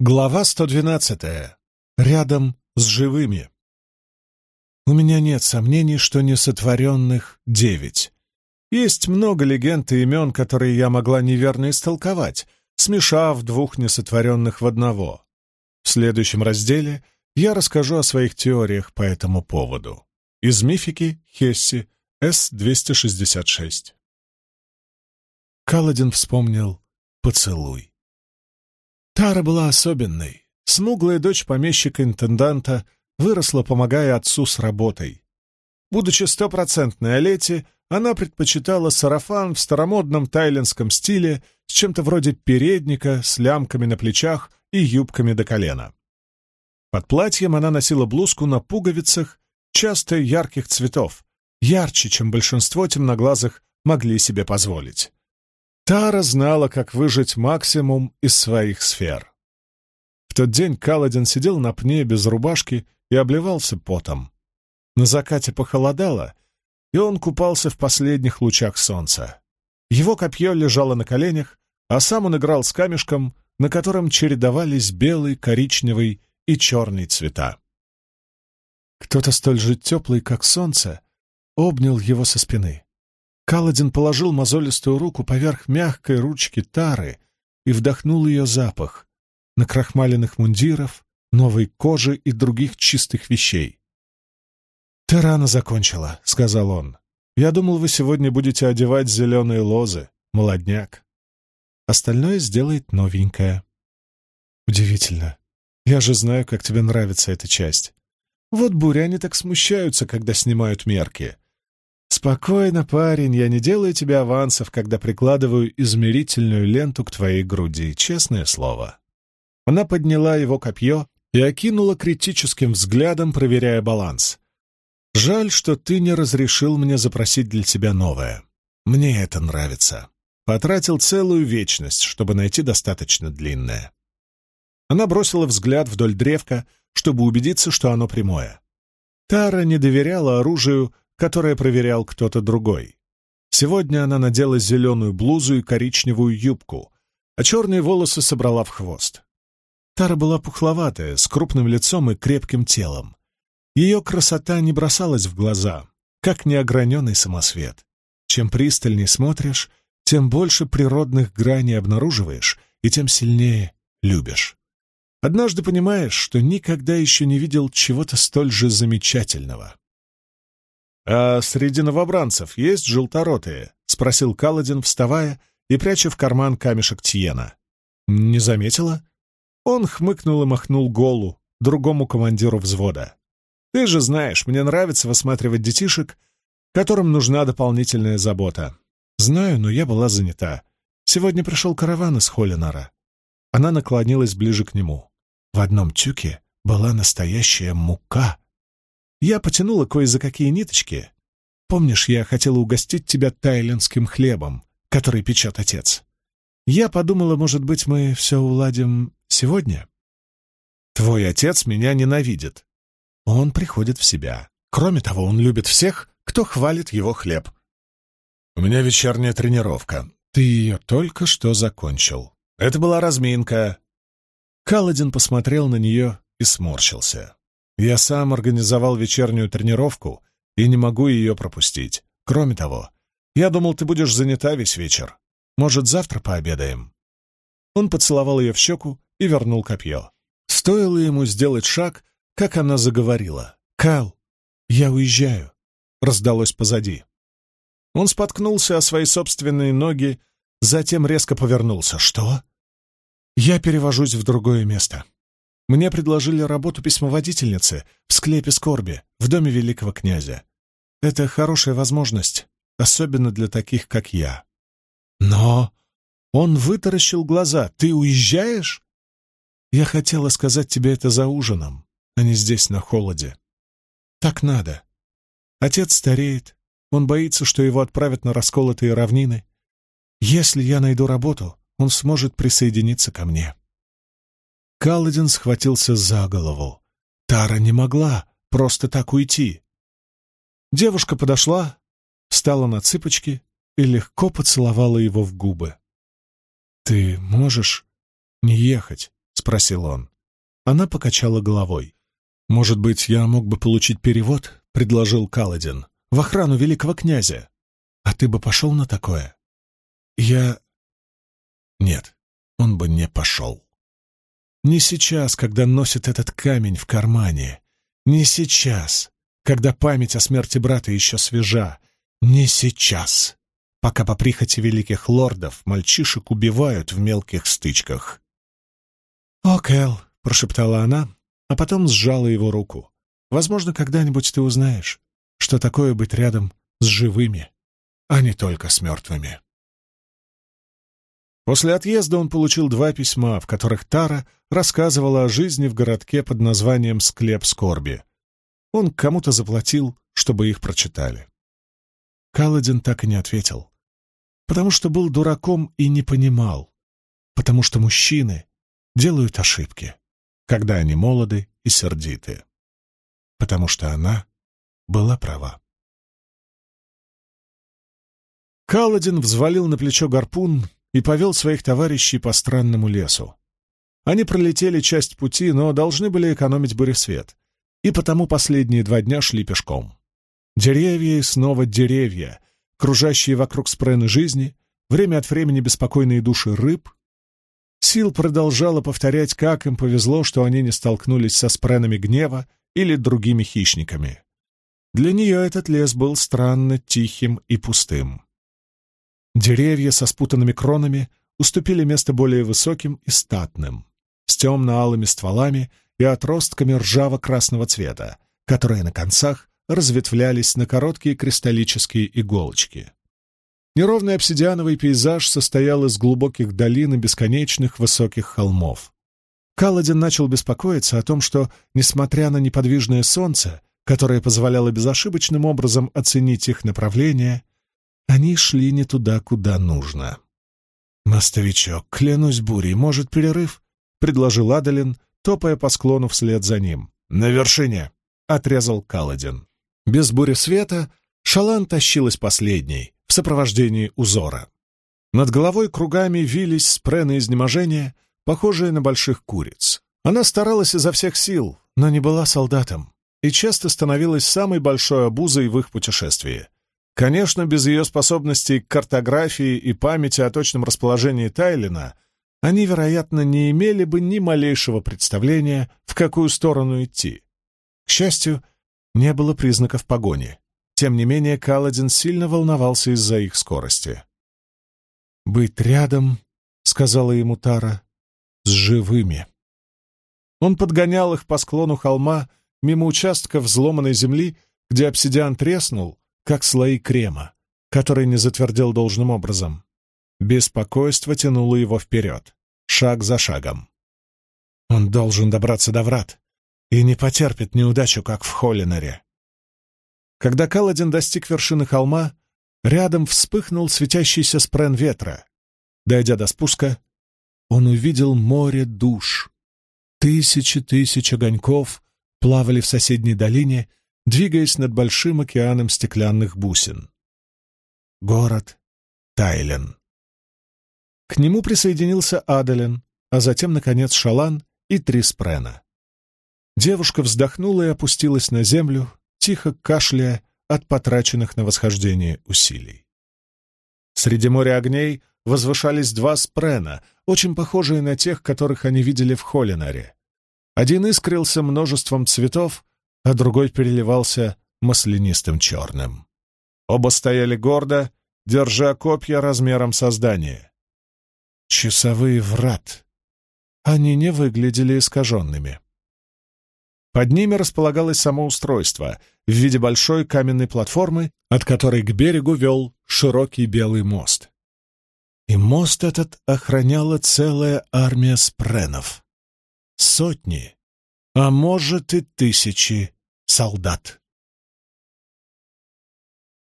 Глава 112. Рядом с живыми. У меня нет сомнений, что несотворенных девять. Есть много легенд и имен, которые я могла неверно истолковать, смешав двух несотворенных в одного. В следующем разделе я расскажу о своих теориях по этому поводу. Из мифики Хесси, С-266. Каладин вспомнил поцелуй. Тара была особенной. Смуглая дочь помещика-интенданта выросла, помогая отцу с работой. Будучи стопроцентной Олете, она предпочитала сарафан в старомодном тайлинском стиле с чем-то вроде передника, с лямками на плечах и юбками до колена. Под платьем она носила блузку на пуговицах, часто ярких цветов, ярче, чем большинство темноглазых могли себе позволить. Тара знала, как выжать максимум из своих сфер. В тот день Каладин сидел на пне без рубашки и обливался потом. На закате похолодало, и он купался в последних лучах солнца. Его копье лежало на коленях, а сам он играл с камешком, на котором чередовались белый, коричневый и черный цвета. Кто-то столь же теплый, как солнце, обнял его со спины. Каладин положил мозолистую руку поверх мягкой ручки Тары и вдохнул ее запах на крахмаленных мундиров, новой кожи и других чистых вещей. «Ты рано закончила», — сказал он. «Я думал, вы сегодня будете одевать зеленые лозы, молодняк. Остальное сделает новенькое». «Удивительно. Я же знаю, как тебе нравится эта часть. Вот буряне так смущаются, когда снимают мерки. «Спокойно, парень, я не делаю тебе авансов, когда прикладываю измерительную ленту к твоей груди, честное слово». Она подняла его копье и окинула критическим взглядом, проверяя баланс. «Жаль, что ты не разрешил мне запросить для тебя новое. Мне это нравится. Потратил целую вечность, чтобы найти достаточно длинное». Она бросила взгляд вдоль древка, чтобы убедиться, что оно прямое. Тара не доверяла оружию, которое проверял кто-то другой. Сегодня она надела зеленую блузу и коричневую юбку, а черные волосы собрала в хвост. Тара была пухловатая, с крупным лицом и крепким телом. Ее красота не бросалась в глаза, как неограненный самосвет. Чем пристальней смотришь, тем больше природных граней обнаруживаешь, и тем сильнее любишь. Однажды понимаешь, что никогда еще не видел чего-то столь же замечательного. «А среди новобранцев есть желторотые?» — спросил Каладин, вставая и пряча в карман камешек Тиена. «Не заметила?» Он хмыкнул и махнул голу, другому командиру взвода. «Ты же знаешь, мне нравится высматривать детишек, которым нужна дополнительная забота. Знаю, но я была занята. Сегодня пришел караван из Холлинара». Она наклонилась ближе к нему. В одном тюке была настоящая мука — я потянула кое за какие ниточки. Помнишь, я хотела угостить тебя тайлинским хлебом, который печет отец? Я подумала, может быть, мы все уладим сегодня? Твой отец меня ненавидит. Он приходит в себя. Кроме того, он любит всех, кто хвалит его хлеб. У меня вечерняя тренировка. Ты ее только что закончил. Это была разминка. Каладин посмотрел на нее и сморщился. Я сам организовал вечернюю тренировку и не могу ее пропустить. Кроме того, я думал, ты будешь занята весь вечер. Может, завтра пообедаем?» Он поцеловал ее в щеку и вернул копье. Стоило ему сделать шаг, как она заговорила. «Кал, я уезжаю», — раздалось позади. Он споткнулся о свои собственные ноги, затем резко повернулся. «Что?» «Я перевожусь в другое место». Мне предложили работу письмоводительницы в склепе скорби в доме великого князя. Это хорошая возможность, особенно для таких, как я. Но он вытаращил глаза. Ты уезжаешь? Я хотела сказать тебе это за ужином, а не здесь на холоде. Так надо. Отец стареет. Он боится, что его отправят на расколотые равнины. Если я найду работу, он сможет присоединиться ко мне. Каладин схватился за голову. Тара не могла просто так уйти. Девушка подошла, встала на цыпочки и легко поцеловала его в губы. «Ты можешь не ехать?» — спросил он. Она покачала головой. «Может быть, я мог бы получить перевод?» — предложил Каладин. «В охрану великого князя. А ты бы пошел на такое?» «Я...» «Нет, он бы не пошел. Не сейчас, когда носит этот камень в кармане. Не сейчас, когда память о смерти брата еще свежа. Не сейчас, пока по прихоти великих лордов мальчишек убивают в мелких стычках». «О, Кэл», — прошептала она, а потом сжала его руку. «Возможно, когда-нибудь ты узнаешь, что такое быть рядом с живыми, а не только с мертвыми». После отъезда он получил два письма, в которых Тара рассказывала о жизни в городке под названием «Склеп скорби». Он кому-то заплатил, чтобы их прочитали. Каладин так и не ответил, потому что был дураком и не понимал, потому что мужчины делают ошибки, когда они молоды и сердиты, потому что она была права. Каладин взвалил на плечо гарпун и повел своих товарищей по странному лесу. Они пролетели часть пути, но должны были экономить буресвет, и потому последние два дня шли пешком. Деревья и снова деревья, кружащие вокруг спрены жизни, время от времени беспокойные души рыб. Сил продолжала повторять, как им повезло, что они не столкнулись со спренами гнева или другими хищниками. Для нее этот лес был странно тихим и пустым. Деревья со спутанными кронами уступили место более высоким и статным, с темно-алыми стволами и отростками ржаво-красного цвета, которые на концах разветвлялись на короткие кристаллические иголочки. Неровный обсидиановый пейзаж состоял из глубоких долин и бесконечных высоких холмов. Каладин начал беспокоиться о том, что, несмотря на неподвижное солнце, которое позволяло безошибочным образом оценить их направление, они шли не туда, куда нужно. «Мостовичок, клянусь бурей, может, перерыв?» — предложил Адалин, топая по склону вслед за ним. «На вершине!» — отрезал Каладин. Без бури света Шалан тащилась последней, в сопровождении узора. Над головой кругами вились спрены изнеможения, похожие на больших куриц. Она старалась изо всех сил, но не была солдатом, и часто становилась самой большой обузой в их путешествии. Конечно, без ее способностей к картографии и памяти о точном расположении Тайлина они, вероятно, не имели бы ни малейшего представления, в какую сторону идти. К счастью, не было признаков погони. Тем не менее, Каладин сильно волновался из-за их скорости. «Быть рядом», — сказала ему Тара, — «с живыми». Он подгонял их по склону холма мимо участка взломанной земли, где обсидиан треснул, как слои крема, который не затвердел должным образом. Беспокойство тянуло его вперед, шаг за шагом. Он должен добраться до врат и не потерпит неудачу, как в Холлинере. Когда Каладин достиг вершины холма, рядом вспыхнул светящийся спрен ветра. Дойдя до спуска, он увидел море душ. Тысячи тысяч огоньков плавали в соседней долине, двигаясь над большим океаном стеклянных бусин. Город Тайлен. К нему присоединился Адален, а затем, наконец, Шалан и Триспрена. Девушка вздохнула и опустилась на землю, тихо кашляя от потраченных на восхождение усилий. Среди моря огней возвышались два спрена, очень похожие на тех, которых они видели в Холлинаре. Один искрился множеством цветов, а другой переливался маслянистым черным. Оба стояли гордо, держа копья размером со здание. Часовые врат. Они не выглядели искаженными. Под ними располагалось само устройство в виде большой каменной платформы, от которой к берегу вел широкий белый мост. И мост этот охраняла целая армия спренов. Сотни, а может и тысячи солдат.